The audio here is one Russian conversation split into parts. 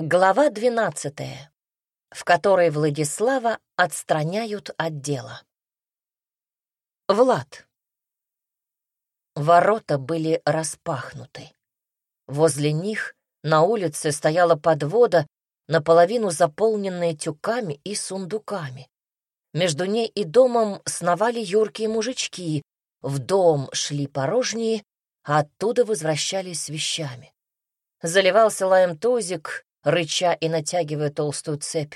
Глава двенадцатая, в которой Владислава отстраняют от дела. Влад. Ворота были распахнуты. Возле них на улице стояла подвода, наполовину заполненная тюками и сундуками. Между ней и домом сновали юркие мужички, в дом шли порожние, а оттуда возвращались с вещами. Заливался лаем тузик, рыча и натягивая толстую цепь.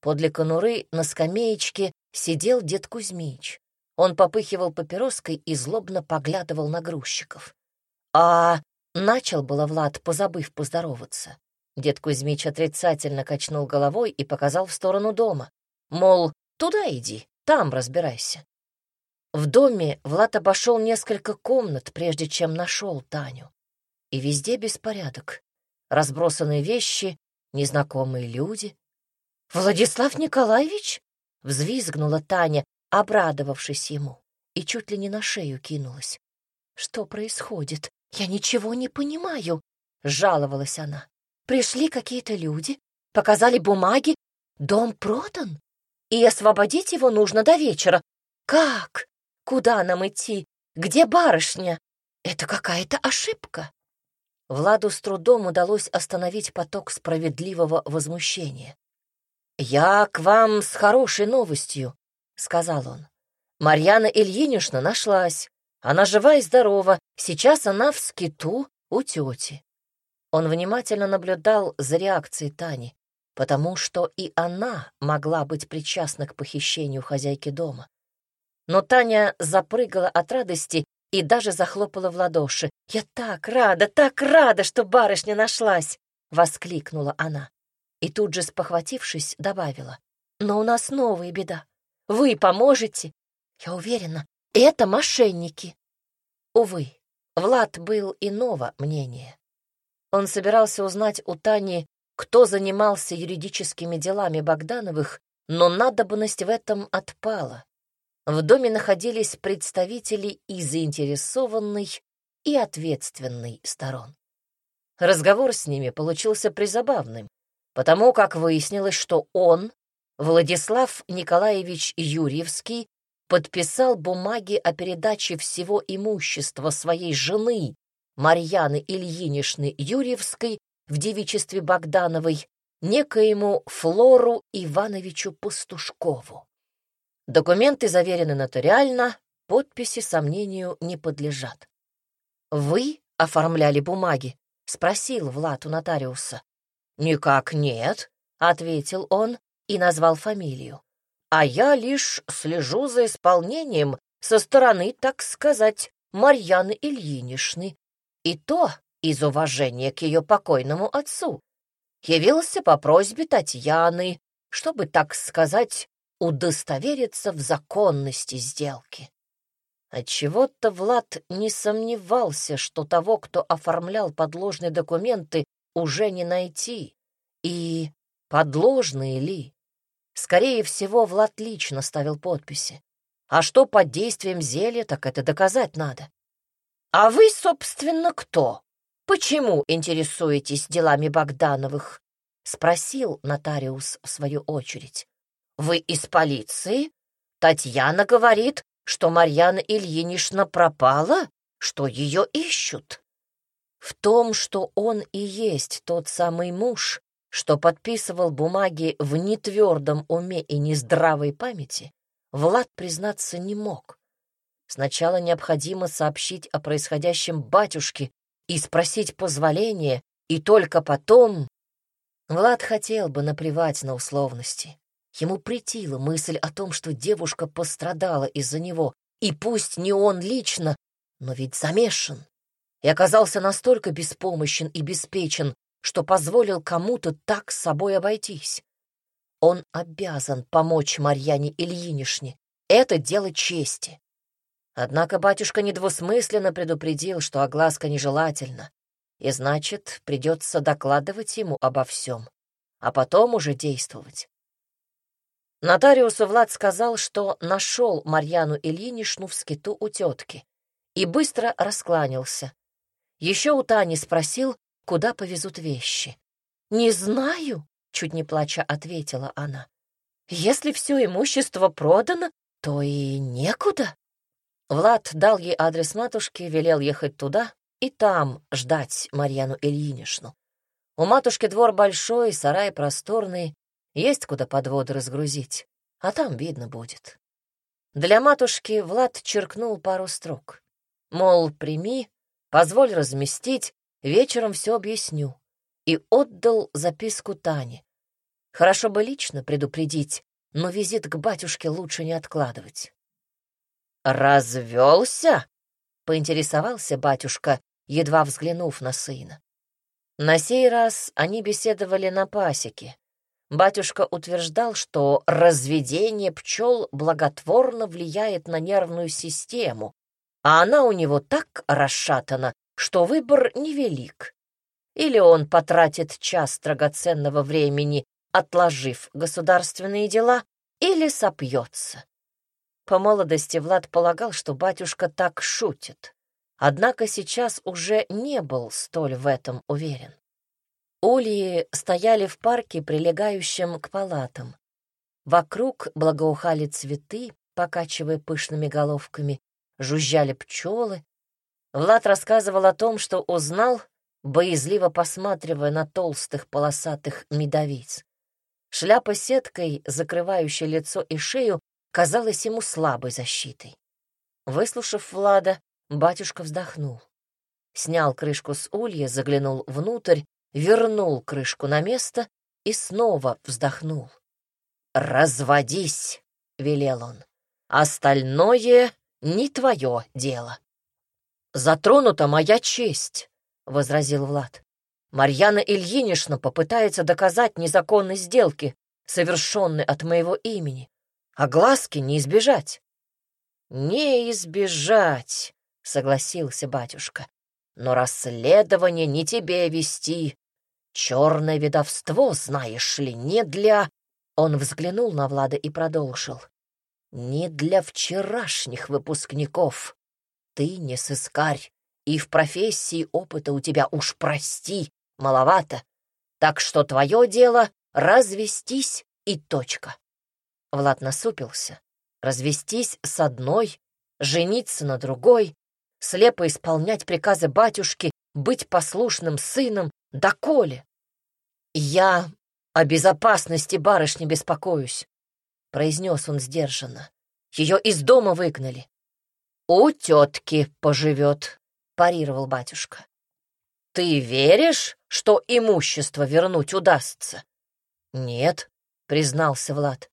Подле конуры на скамеечке сидел дед Кузьмич. Он попыхивал папироской и злобно поглядывал на грузчиков. А начал было Влад, позабыв поздороваться. Дед Кузьмич отрицательно качнул головой и показал в сторону дома. Мол, туда иди, там разбирайся. В доме Влад обошел несколько комнат, прежде чем нашел Таню. И везде беспорядок разбросанные вещи, незнакомые люди. «Владислав Николаевич?» — взвизгнула Таня, обрадовавшись ему, и чуть ли не на шею кинулась. «Что происходит? Я ничего не понимаю», — жаловалась она. «Пришли какие-то люди, показали бумаги, дом продан, и освободить его нужно до вечера. Как? Куда нам идти? Где барышня? Это какая-то ошибка». Владу с трудом удалось остановить поток справедливого возмущения. «Я к вам с хорошей новостью», — сказал он. «Марьяна Ильинична нашлась. Она жива и здорова. Сейчас она в скиту у тети». Он внимательно наблюдал за реакцией Тани, потому что и она могла быть причастна к похищению хозяйки дома. Но Таня запрыгала от радости и даже захлопала в ладоши. «Я так рада, так рада, что барышня нашлась!» — воскликнула она. И тут же, спохватившись, добавила. «Но у нас новая беда. Вы поможете? Я уверена, это мошенники». Увы, Влад был иного мнения. Он собирался узнать у Тани, кто занимался юридическими делами Богдановых, но надобность в этом отпала. В доме находились представители и заинтересованной, и ответственной сторон. Разговор с ними получился призабавным, потому как выяснилось, что он, Владислав Николаевич Юрьевский, подписал бумаги о передаче всего имущества своей жены Марьяны Ильиничны Юрьевской в девичестве Богдановой некоему Флору Ивановичу Пастушкову. Документы заверены нотариально, подписи сомнению не подлежат. «Вы оформляли бумаги?» — спросил Влад у нотариуса. «Никак нет», — ответил он и назвал фамилию. «А я лишь слежу за исполнением со стороны, так сказать, Марьяны Ильиничны. И то из уважения к ее покойному отцу. Явился по просьбе Татьяны, чтобы, так сказать, удостовериться в законности сделки. Отчего-то Влад не сомневался, что того, кто оформлял подложные документы, уже не найти. И подложные ли? Скорее всего, Влад лично ставил подписи. А что под действием зелья, так это доказать надо. «А вы, собственно, кто? Почему интересуетесь делами Богдановых?» — спросил нотариус в свою очередь. Вы из полиции? Татьяна говорит, что Марьяна Ильинична пропала, что ее ищут. В том, что он и есть тот самый муж, что подписывал бумаги в нетвердом уме и нездравой памяти, Влад признаться не мог. Сначала необходимо сообщить о происходящем батюшке и спросить позволения, и только потом... Влад хотел бы наплевать на условности. Ему претила мысль о том, что девушка пострадала из-за него, и пусть не он лично, но ведь замешан, и оказался настолько беспомощен и беспечен, что позволил кому-то так с собой обойтись. Он обязан помочь Марьяне Ильинишне. Это дело чести. Однако батюшка недвусмысленно предупредил, что огласка нежелательна, и значит, придется докладывать ему обо всем, а потом уже действовать. Нотариусу Влад сказал, что нашел Марьяну Ильинишну в скиту у тетки и быстро раскланялся. Еще у Тани спросил, куда повезут вещи. «Не знаю», — чуть не плача ответила она. «Если все имущество продано, то и некуда». Влад дал ей адрес матушки, велел ехать туда и там ждать Марьяну Ильинишну. У матушки двор большой, сарай просторный, есть куда подводы разгрузить, а там видно будет. Для матушки Влад черкнул пару строк. Мол, прими, позволь разместить, вечером все объясню. И отдал записку Тане. Хорошо бы лично предупредить, но визит к батюшке лучше не откладывать. «Развелся?» — поинтересовался батюшка, едва взглянув на сына. На сей раз они беседовали на пасеке. Батюшка утверждал, что разведение пчел благотворно влияет на нервную систему, а она у него так расшатана, что выбор невелик. Или он потратит час драгоценного времени, отложив государственные дела, или сопьется. По молодости Влад полагал, что батюшка так шутит. Однако сейчас уже не был столь в этом уверен. Ульи стояли в парке, прилегающем к палатам. Вокруг благоухали цветы, покачивая пышными головками, жужжали пчелы. Влад рассказывал о том, что узнал, боязливо посматривая на толстых полосатых медовиц. Шляпа сеткой, закрывающая лицо и шею, казалась ему слабой защитой. Выслушав Влада, батюшка вздохнул. Снял крышку с улья, заглянул внутрь, вернул крышку на место и снова вздохнул. «Разводись!» — велел он. «Остальное не твое дело». «Затронута моя честь», — возразил Влад. «Марьяна Ильинична попытается доказать незаконность сделки, совершенной от моего имени а глазки не избежать. Не избежать, согласился батюшка. Но расследование не тебе вести. Черное ведовство, знаешь ли, не для... Он взглянул на Влада и продолжил. Не для вчерашних выпускников. Ты не сыскарь, и в профессии опыта у тебя уж прости, маловато. Так что твое дело — развестись и точка. Влад насупился. Развестись с одной, жениться на другой, слепо исполнять приказы батюшки, быть послушным сыном, доколе. «Я о безопасности барышни беспокоюсь», — произнес он сдержанно. «Ее из дома выгнали». «У тетки поживет», — парировал батюшка. «Ты веришь, что имущество вернуть удастся?» «Нет», — признался Влад.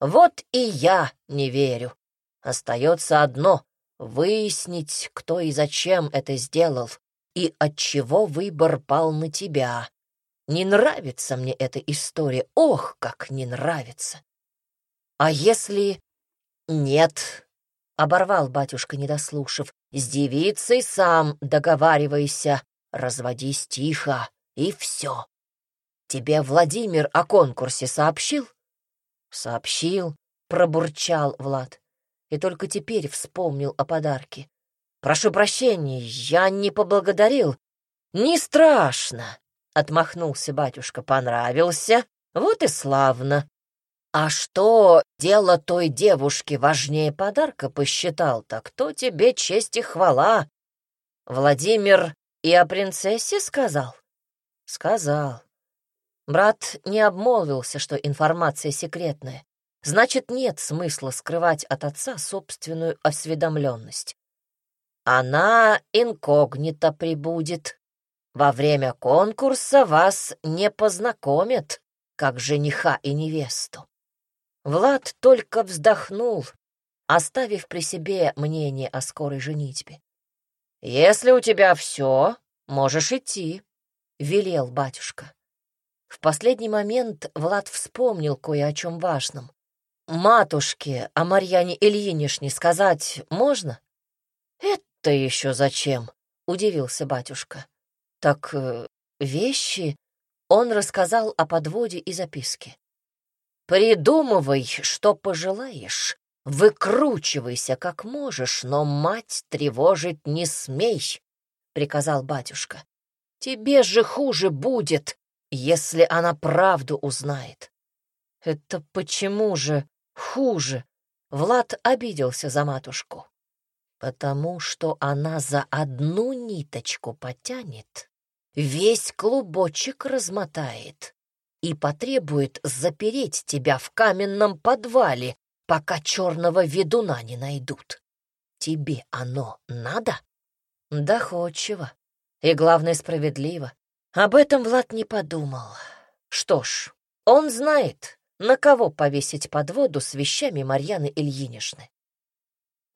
Вот и я не верю. Остается одно — выяснить, кто и зачем это сделал, и от чего выбор пал на тебя. Не нравится мне эта история, ох, как не нравится. А если... Нет, — оборвал батюшка, не дослушав, — с девицей сам договаривайся, разводись тихо, и все. Тебе Владимир о конкурсе сообщил? Сообщил, пробурчал Влад. И только теперь вспомнил о подарке. «Прошу прощения, я не поблагодарил». «Не страшно», — отмахнулся батюшка. «Понравился? Вот и славно. А что дело той девушки важнее подарка посчитал, так кто тебе честь и хвала? Владимир и о принцессе сказал?» «Сказал. Брат не обмолвился, что информация секретная. Значит, нет смысла скрывать от отца собственную осведомленность. Она инкогнито прибудет. Во время конкурса вас не познакомят, как жениха и невесту. Влад только вздохнул, оставив при себе мнение о скорой женитьбе. «Если у тебя все, можешь идти», — велел батюшка. В последний момент Влад вспомнил кое о чем важном. «Матушке о Марьяне Ильинишне сказать можно?» «Это еще зачем?» — удивился батюшка. «Так э, вещи...» Он рассказал о подводе и записке. «Придумывай, что пожелаешь, выкручивайся как можешь, но мать тревожить не смей», — приказал батюшка. «Тебе же хуже будет, если она правду узнает. Это почему же хуже? Влад обиделся за матушку. Потому что она за одну ниточку потянет, весь клубочек размотает и потребует запереть тебя в каменном подвале, пока черного ведуна не найдут. Тебе оно надо? Доходчиво. И, главное, справедливо. Об этом Влад не подумал. Что ж, он знает, на кого повесить подводу с вещами Марьяны Ильиничны.